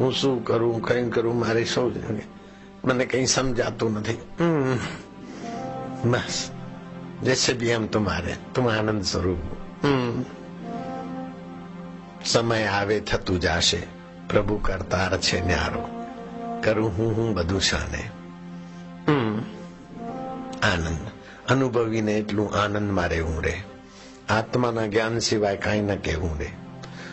હું શું કરું કઈ કરું મારે શું મને કઈ સમજાતું નથી હમ. બસ जैसे भी हम तुम्हारे तुम आनंद स्वरूप हो. હમ. સમય આવે થતું જાશે પ્રભુ કરતાર છે ન્યારો કરું હું હું બધું શાને હમ. આનંદ અનુભવીને એટલું આનંદમાં રહેવું રે આત્માના જ્ઞાન સિવાય કાંઈ ન કહેવું રે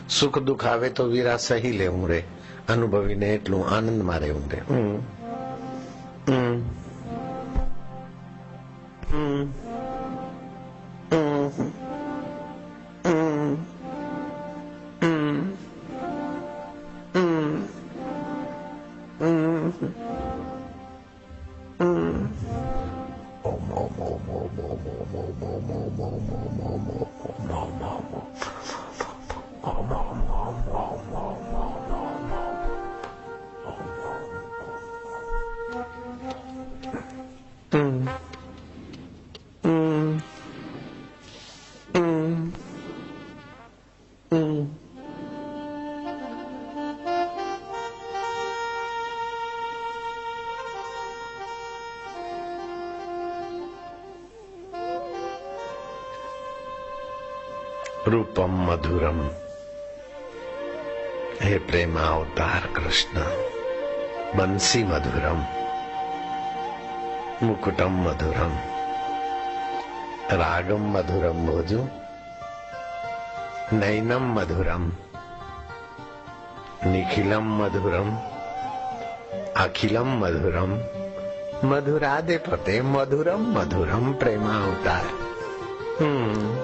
સુખ દુઃખ આવે તો વીરા સહી લેવું રે અનુભવીને એટલું આનંદમાં રહેવું રે હમ. હમ. હમ. હમ. रूपम मधुरम। हे प्रेमा अवतार कृष्ण बंसी मधुरम। मुकुटम मधुरम रागम मधुरम भोजो। नैनम मधुरम निखिलम मधुरम अखिलम मधुरम मधुरादे पते मधुरम मधुरम प्रेमा होता है हम्म।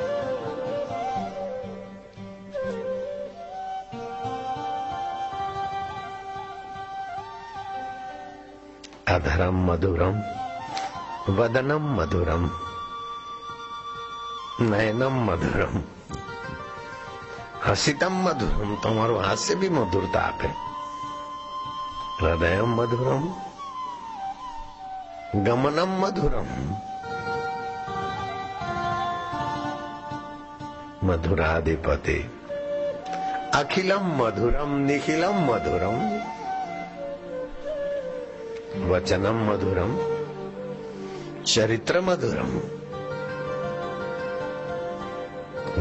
अधरम मधुरम वदनम मधुरम। नयनम मधुरम। हसितम मधुरम। तुम्हारो हास्य भी मधुरता आपे हृदय मधुरम। गमनम मधुरम। मधुराधिपति। अखिलम मधुरम निखिलम मधुरम। वचनम मधुरम। चरित्र मधुरम।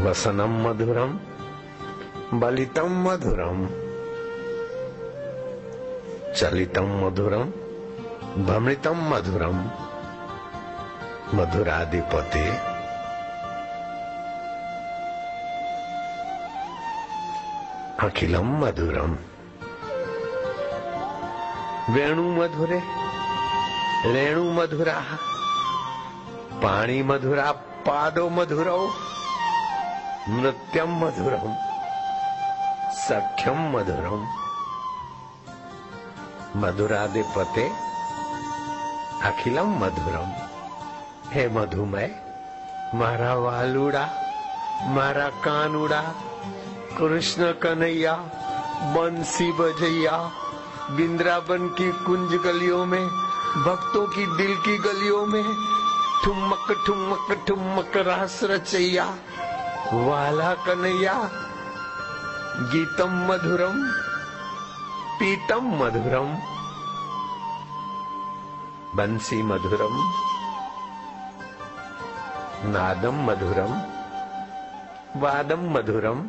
वसनम मधुरम बलितम मधुरम। चलितम मधुरम। भ्रमृतम मधुरम। मधुराधिपति। अखिलम मधुरम। वेणु मधुरे रेणु मधुरा પાણી મધુરા પાદો મધુરૌ નૃત્યમ મધુરમ સખ્યમ મધુરમ મધુરાધિપતે અખિલમ મધુરમ હે મધુમય મારા વાલુડા મારા કાનુડા કૃષ્ણ કનૈયા બંસી बजैया वृंदावन की कुंज गलियों में भक्तों की दिल की गलियों में ठुमक ठुमक ठुमक रास रचैया, वाला कन्हैया, गीतम मधुरम, पीतम मधुरम, बंसी मधुरम, नादम मधुरम, वादम मधुरम,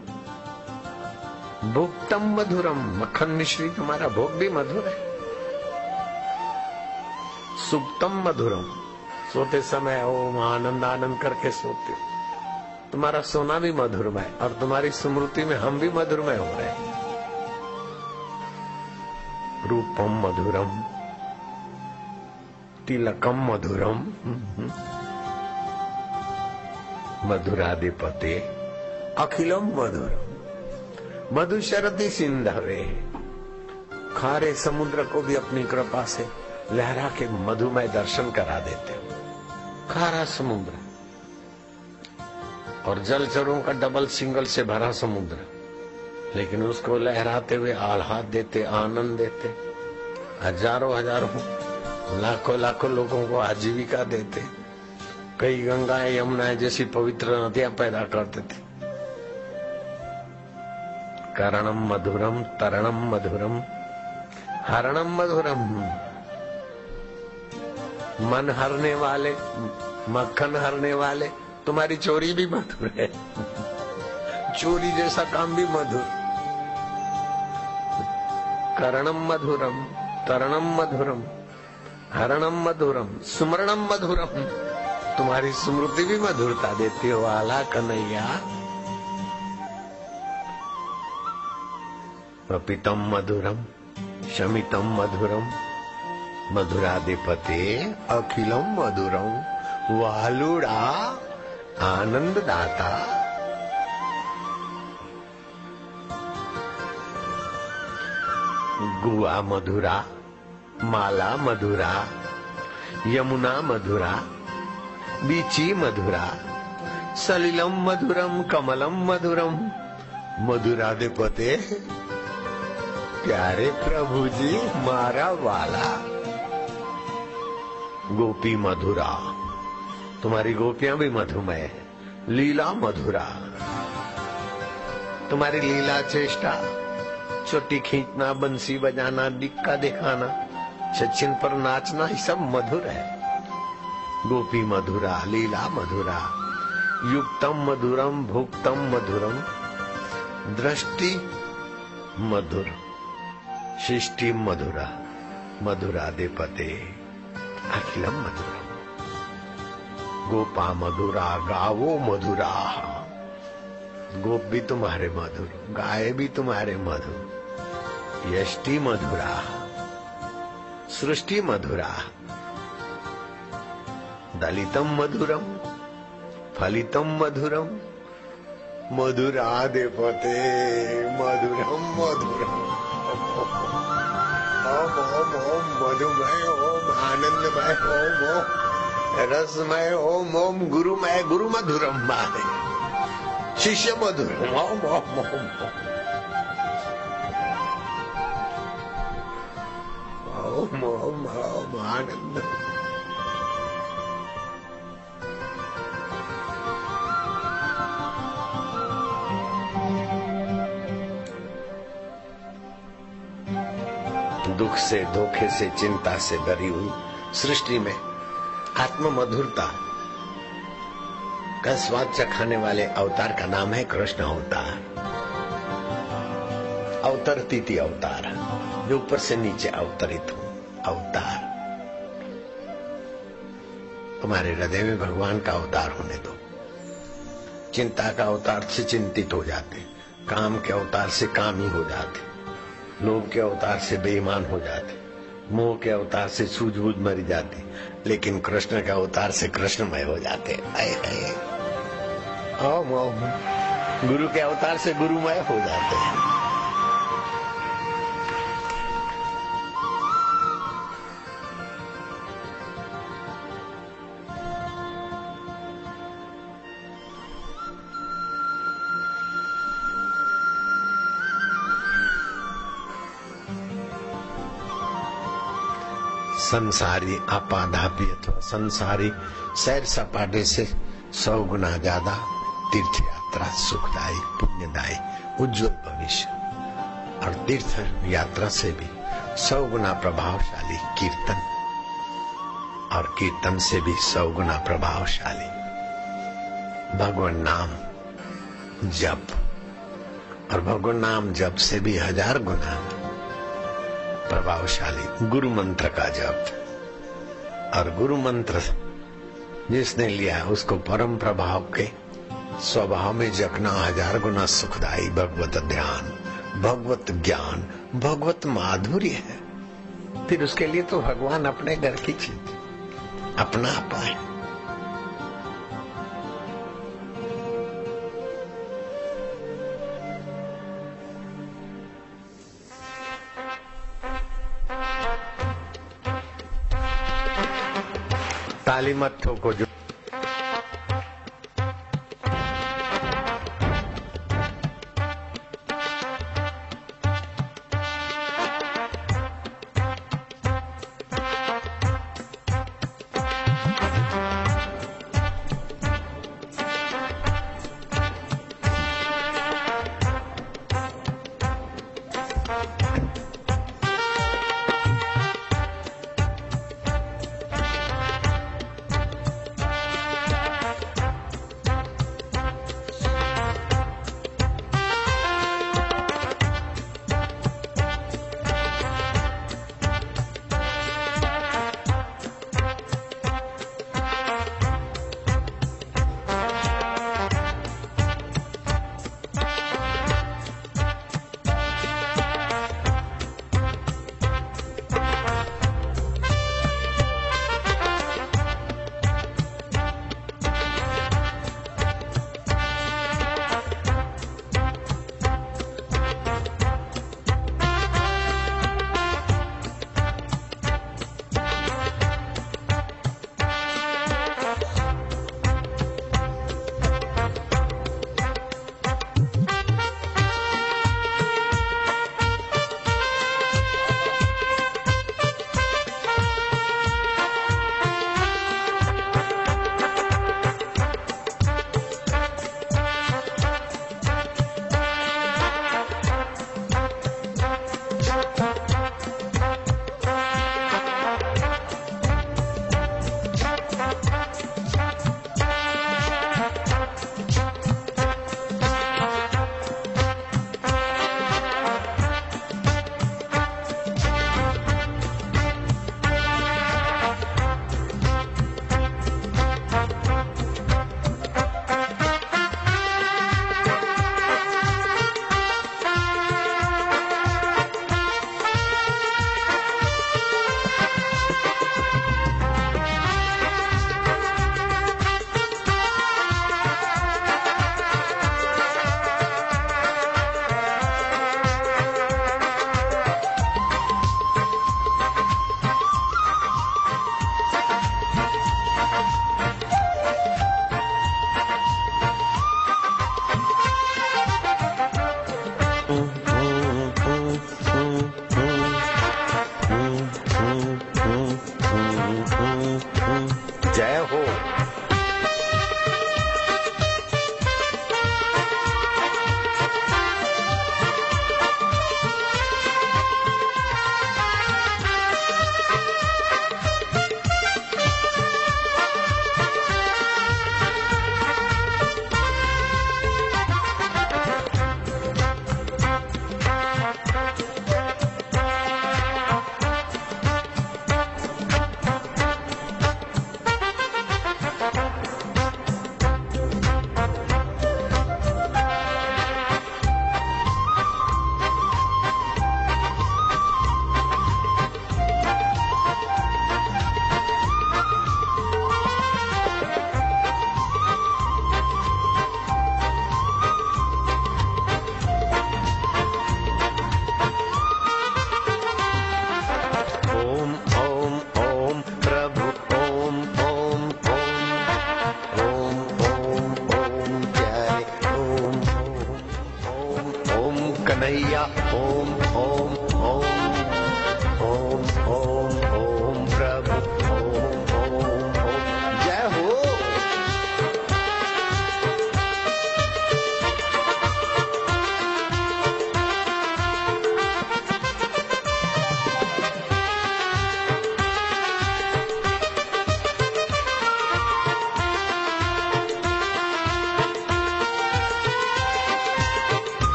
भुक्तम मधुरम। मक्खन मिश्री तुम्हारा भोग भी मधुर है। सुप्तम मधुरम। सोते समय ओम आनंद आनंद करके सोते हो। तुम्हारा सोना भी मधुरमय, और तुम्हारी स्मृति में हम भी मधुरमय हो रहे हैं। रूपम मधुरम, तिलकम मधुरम, मधुराधिपति, अखिलम मधुरम। मधु शरती सिंधवे, खारे समुद्र को भी अपनी कृपा से लहरा के मधुमय दर्शन करा देते खारा समुद्र। और जलचरों का डबल सिंगल से भरा समुद्र। लेकिन उसको लहराते हुए आह्लाद देते, आनंद देते, हज़ारों हज़ारों, लाखों लाखों लोगों को आजीविका देते। कई गंगाएँ, यमुनाएँ जैसी पवित्र नदियाँ पैदा करते थे। करणम मधुरम, तरणम मधुरम, हरणम मधुरम। मन हरने वाले, मक्खन हरने वाले, तुम्हारी चोरी भी मधुर है। चोरी जैसा काम भी मधुर। करणम मधुरम तरणम मधुरम हरणम मधुरम सुमरणम मधुरम तुम्हारी स्मृति भी मधुरता देती हो, आला कन्हैया। पपितम मधुरम शमितम मधुरम मधुराधिपते अखिलम मधुरम वालुड़ा आनंद दाता गुआ मधुरा, माला मधुरा, यमुना मधुरा, बीची मधुरा सलिलम मधुरम कमलम मधुरम मधुराधिपते, प्यारे प्रभु जी मारा वाला। गोपी मधुरा। तुम्हारी गोपियाँ भी मधुमय है। लीला मधुरा। तुम्हारी लीला चेष्टा, चोटी खींचना, बंसी बजाना, डिक्का दिखाना, सचिन पर नाचना, ये सब मधुर है। गोपी मधुरा, लीला मधुरा। युक्तम मधुरम, भुक्तम मधुरम। दृष्टि मधुर, शिष्टि मधुरा। मधुराधिपते अखिलम मधुरम गोपा मधुरा, गावो मधुरा। गोप भी तुम्हारे मधुर, गाय भी तुम्हारे मधुर। यष्टि मधुरा, सृष्टि मधुरा। दलितम मधुरम, फलितम मधुरम। मधुराधिपते मधुरम मधुरम। ओम ओम ओम मधुमय ओम आनंदमय ओम ओम, रसमय ओम ओम, गुरुमय गुरु मधुरम माने शिष्य मधुरम ओम ओम ओम। ओम ओम ओम, आनंद। दुख से, धोखे से, चिंता से भरी हुई सृष्टि में आत्म मधुरता का स्वाद चखाने वाले अवतार का नाम है कृष्ण अवतार। अवतरती थी अवतार, जो ऊपर से नीचे अवतरित हूँ, अवतार। तुम्हारे हृदय में भगवान का अवतार होने दो। चिंता का अवतार से चिंतित हो जाते, काम के अवतार से काम ही हो जाते। लोभ के अवतार से बेईमान हो जाते, मोह के अवतार से सूझबूझ मर जाती, लेकिन कृष्ण के अवतार से कृष्णमय हो जाते। आए आए। ओम ओम गुरु के अवतार से गुरुमय हो जाते हैं। संसारी आपाधापी अथवा संसारी सैर सपाटे से सौ गुना ज़्यादा तीर्थ यात्रा सुखदायी, पुण्यदायी, उज्जवल भविष्य। और तीर्थ यात्रा से भी सौ गुना प्रभावशाली कीर्तन और कीर्तन से भी सौ गुना प्रभावशाली। भगवान नाम जप। और भगवान नाम जप से भी हज़ार गुना प्रभावशाली गुरु मंत्र का जप। और गुरु मंत्र जिसने लिया उसको परम प्रभाव के स्वभाव में जपना हज़ार गुना सुखदायी भगवत ध्यान, भगवत ज्ञान, भगवत माधुर्य है। फिर उसके लिए तो भगवान अपने घर की चीज़, अपना है ताली मत ठोको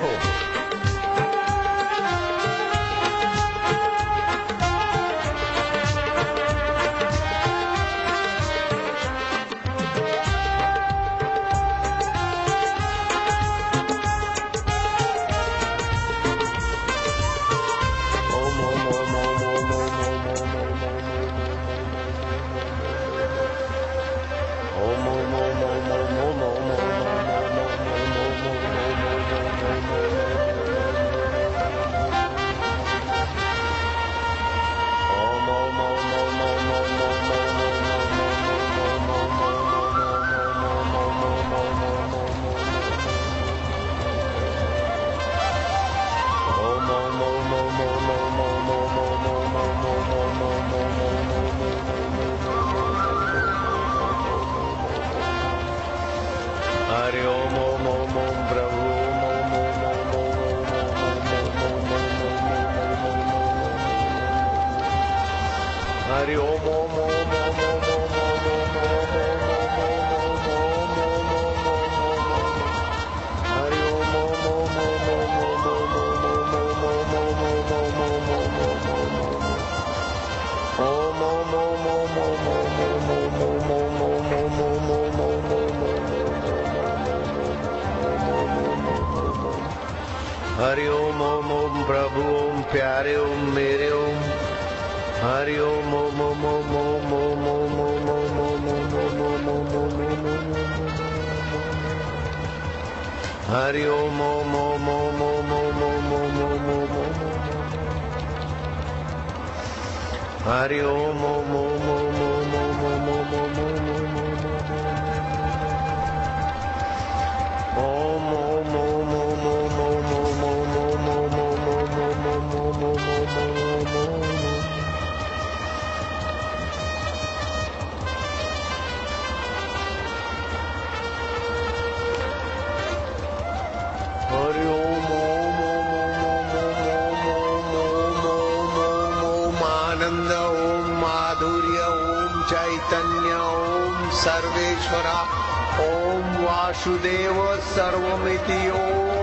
Oh. हरि ओम ओम ओम ओम ओम ओम ओम ओम ओम ओम ओम ओम हरि ओम ओम ओम ओम ओम ओम ओम ओम ओम ओम ओम ओम ओम ओम ओम ओम ओम ओम हरि ओम ओम ओम प्रभु ओम प्यारे ओम मेरे ओम हरि ओम ओम ओम ओम ओम ओम ओम ओम ओम ओम ओम ओम ओम ओम ओम हरि ओम ओम ओम ओम ओम ओम ओम ओम ओम ओम ओम हरि ओम ओम ओम ओम ओम ओम ओम वासुदेव सर्वमिति। ओम